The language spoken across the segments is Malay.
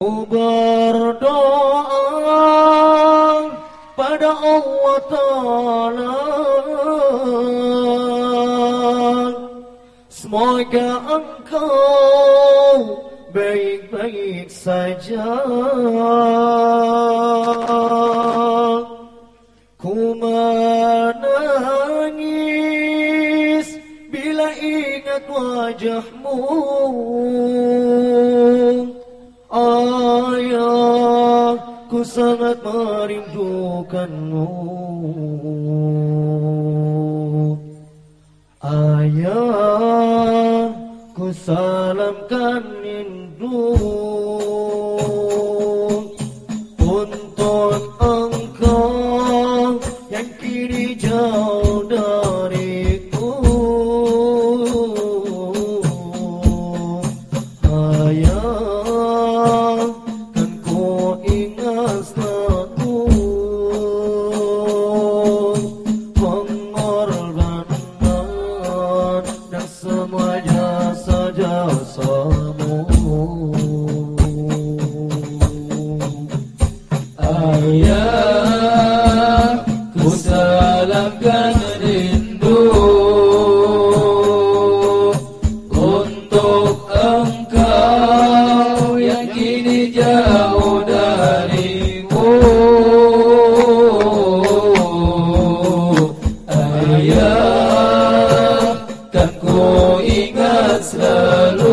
Ubar berdoa pada Allah Ta'ala. Semoga engkau baik-baik saja. Ku menangis bila ingat wajahmu. sangat merindukanmu. Ayah, ku salamkan indukmu akan rindu Untuk engkau yang kini jauh darimu. Ayah kan ku ingat selalu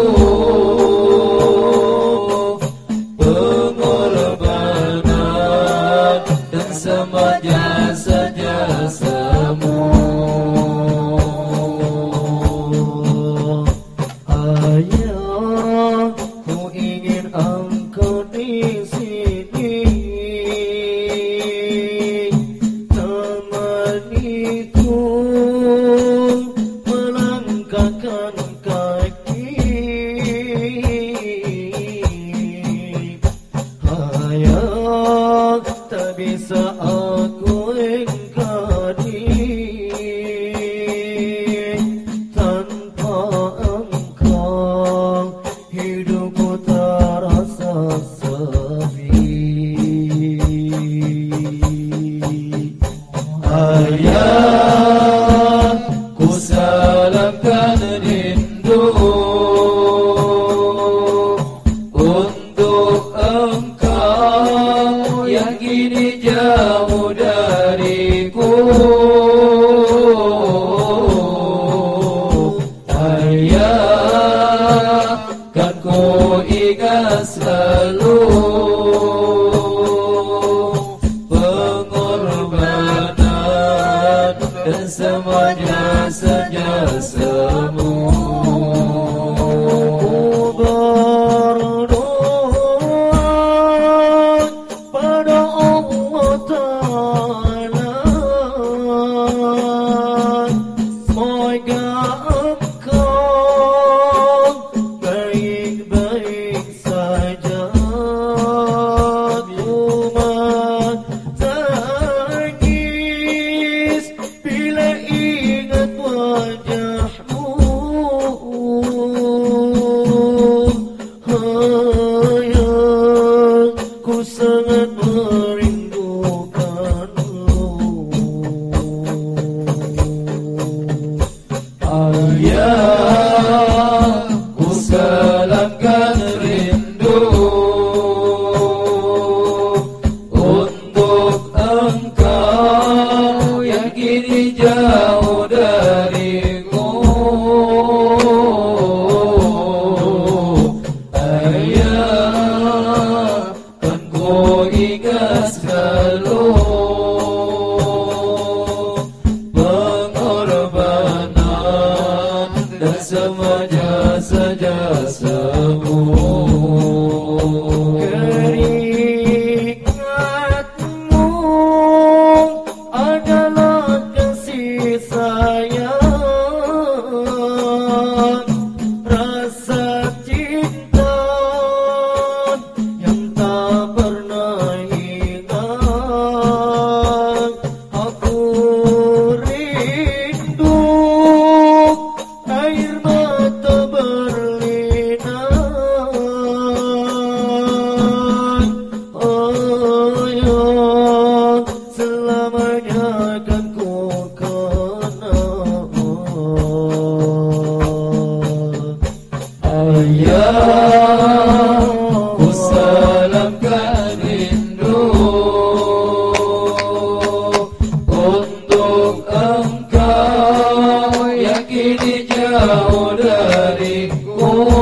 untuk engkau yang kini jauh dariku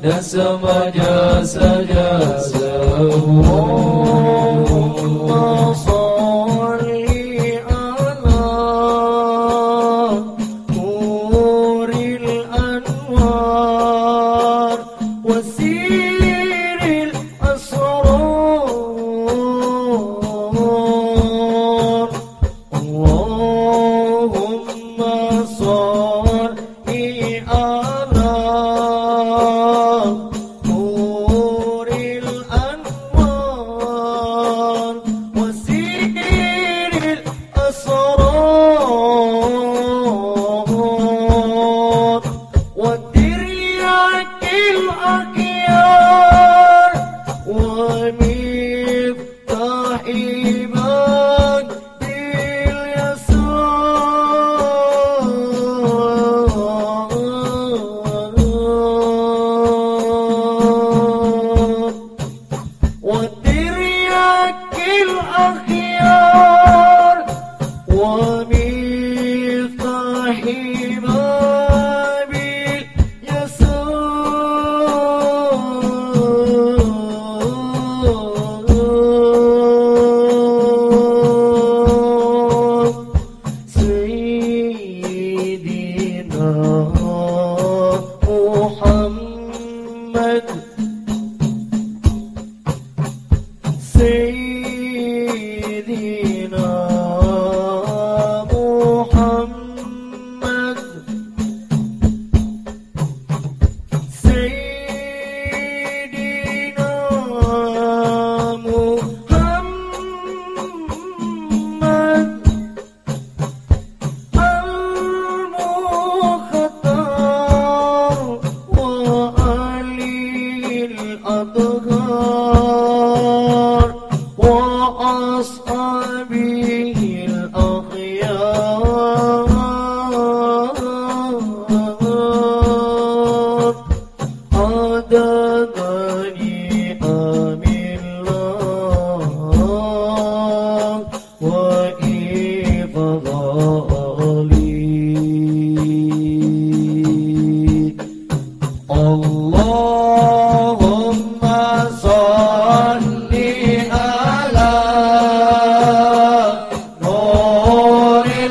Dan semuanya saja semua.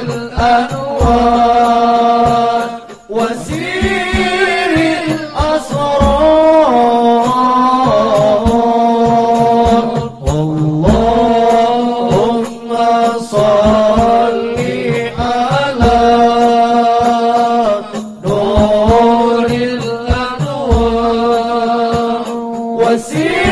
الأنوار وسير الأسرار. اللهم صل على نور الأنوار وسير